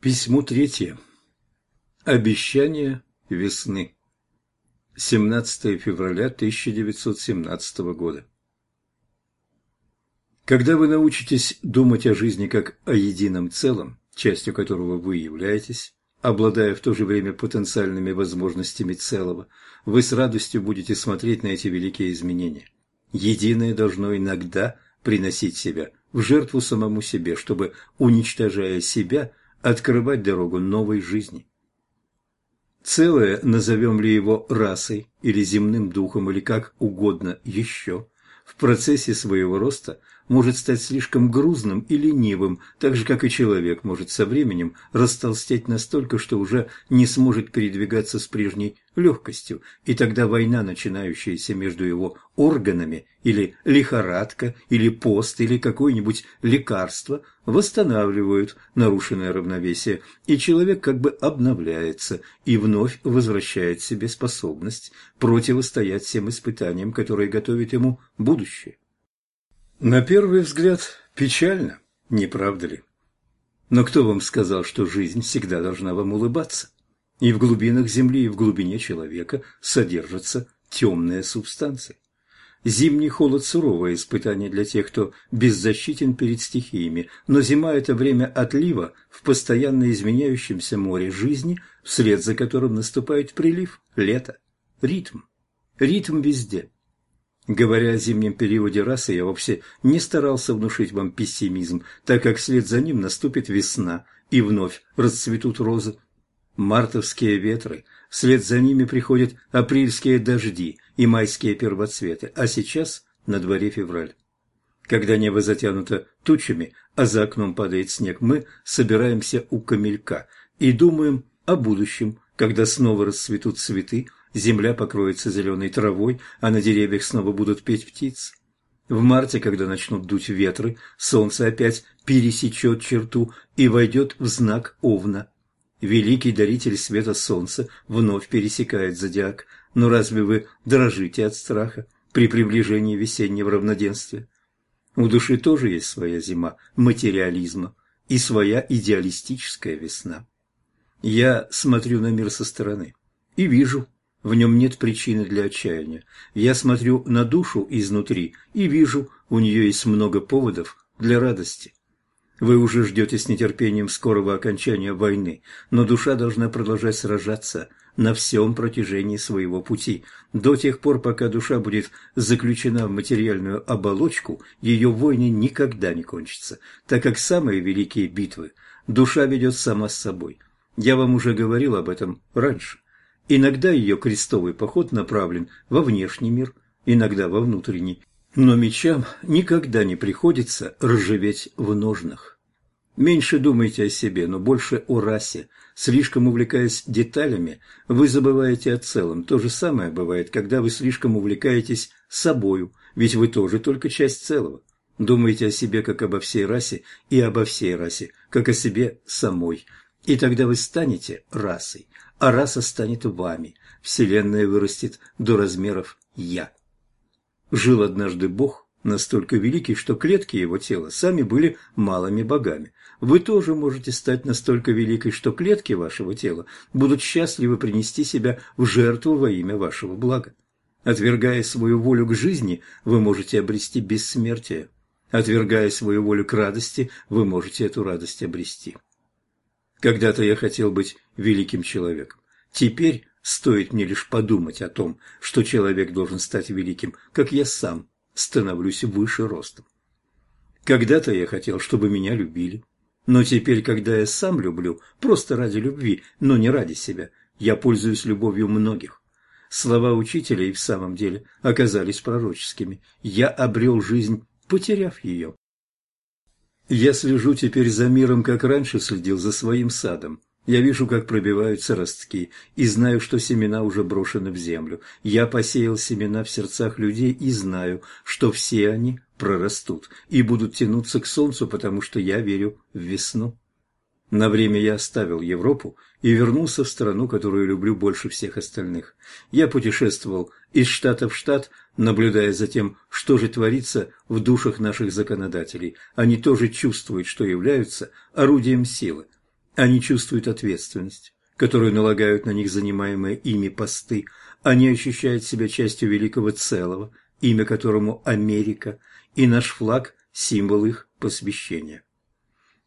Письмо третье. Обещание весны. 17 февраля 1917 года. Когда вы научитесь думать о жизни как о едином целом, частью которого вы являетесь, обладая в то же время потенциальными возможностями целого, вы с радостью будете смотреть на эти великие изменения. Единое должно иногда приносить себя в жертву самому себе, чтобы, уничтожая себя, открывать дорогу новой жизни. Целое, назовем ли его расой или земным духом или как угодно еще, в процессе своего роста может стать слишком грузным и ленивым, так же, как и человек может со временем растолстеть настолько, что уже не сможет передвигаться с прежней легкостью, и тогда война, начинающаяся между его органами, или лихорадка, или пост, или какое-нибудь лекарство, восстанавливают нарушенное равновесие, и человек как бы обновляется и вновь возвращает себе способность противостоять всем испытаниям, которые готовит ему будущее. На первый взгляд печально, не правда ли? Но кто вам сказал, что жизнь всегда должна вам улыбаться? И в глубинах Земли, и в глубине человека содержатся темные субстанции. Зимний холод – суровое испытание для тех, кто беззащитен перед стихиями, но зима – это время отлива в постоянно изменяющемся море жизни, вслед за которым наступает прилив, лето, ритм. Ритм везде – Говоря о зимнем периоде расы, я вовсе не старался внушить вам пессимизм, так как вслед за ним наступит весна, и вновь расцветут розы. Мартовские ветры, вслед за ними приходят апрельские дожди и майские первоцветы, а сейчас на дворе февраль. Когда небо затянуто тучами, а за окном падает снег, мы собираемся у камелька и думаем о будущем, когда снова расцветут цветы, земля покроется зеленой травой, а на деревьях снова будут петь птицы. В марте, когда начнут дуть ветры, солнце опять пересечет черту и войдет в знак Овна. Великий даритель света солнца вновь пересекает зодиак. Но разве вы дрожите от страха при приближении весеннего равноденствия? У души тоже есть своя зима материализма и своя идеалистическая весна. Я смотрю на мир со стороны и вижу, в нем нет причины для отчаяния. Я смотрю на душу изнутри и вижу, у нее есть много поводов для радости. Вы уже ждете с нетерпением скорого окончания войны, но душа должна продолжать сражаться на всем протяжении своего пути. До тех пор, пока душа будет заключена в материальную оболочку, ее войны никогда не кончатся, так как самые великие битвы душа ведет сама с собой. Я вам уже говорил об этом раньше. Иногда ее крестовый поход направлен во внешний мир, иногда во внутренний, но мечам никогда не приходится ржаветь в ножнах. Меньше думайте о себе, но больше о расе. Слишком увлекаясь деталями, вы забываете о целом. То же самое бывает, когда вы слишком увлекаетесь собою, ведь вы тоже только часть целого. Думайте о себе как обо всей расе и обо всей расе, как о себе самой. И тогда вы станете расой, а раса станет вами. Вселенная вырастет до размеров «я». Жил однажды Бог, настолько великий, что клетки его тела сами были малыми богами. Вы тоже можете стать настолько великой, что клетки вашего тела будут счастливы принести себя в жертву во имя вашего блага. Отвергая свою волю к жизни, вы можете обрести бессмертие. Отвергая свою волю к радости, вы можете эту радость обрести. Когда-то я хотел быть великим человеком. Теперь стоит мне лишь подумать о том, что человек должен стать великим, как я сам становлюсь выше ростом. Когда-то я хотел, чтобы меня любили. Но теперь, когда я сам люблю, просто ради любви, но не ради себя, я пользуюсь любовью многих. Слова учителя и в самом деле оказались пророческими. Я обрел жизнь, потеряв ее. Я слежу теперь за миром, как раньше следил за своим садом. Я вижу, как пробиваются ростки, и знаю, что семена уже брошены в землю. Я посеял семена в сердцах людей и знаю, что все они прорастут и будут тянуться к солнцу, потому что я верю в весну. На время я оставил Европу и вернулся в страну, которую люблю больше всех остальных. Я путешествовал из штата в штат, наблюдая за тем, что же творится в душах наших законодателей. Они тоже чувствуют, что являются орудием силы. Они чувствуют ответственность, которую налагают на них занимаемые ими посты. Они ощущают себя частью великого целого, имя которому Америка, и наш флаг – символ их посвящения.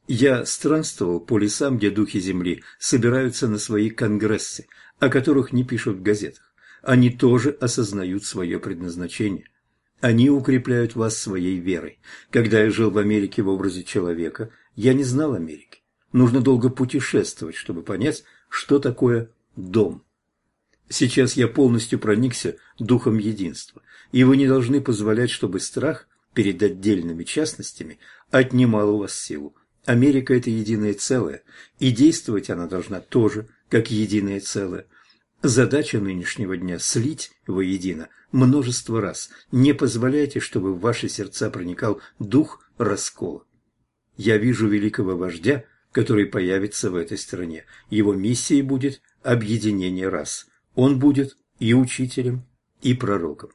Я странствовал по лесам, где духи земли собираются на свои конгрессы, о которых не пишут в газетах. Они тоже осознают свое предназначение. Они укрепляют вас своей верой. Когда я жил в Америке в образе человека, я не знал Америки. Нужно долго путешествовать, чтобы понять, что такое дом. Сейчас я полностью проникся духом единства, и вы не должны позволять, чтобы страх перед отдельными частностями отнимал у вас силу. Америка – это единое целое, и действовать она должна тоже, как единое целое. Задача нынешнего дня – слить воедино множество раз. Не позволяйте, чтобы в ваши сердца проникал дух раскола. Я вижу великого вождя, который появится в этой стране. Его миссией будет объединение рас. Он будет и учителем, и пророком.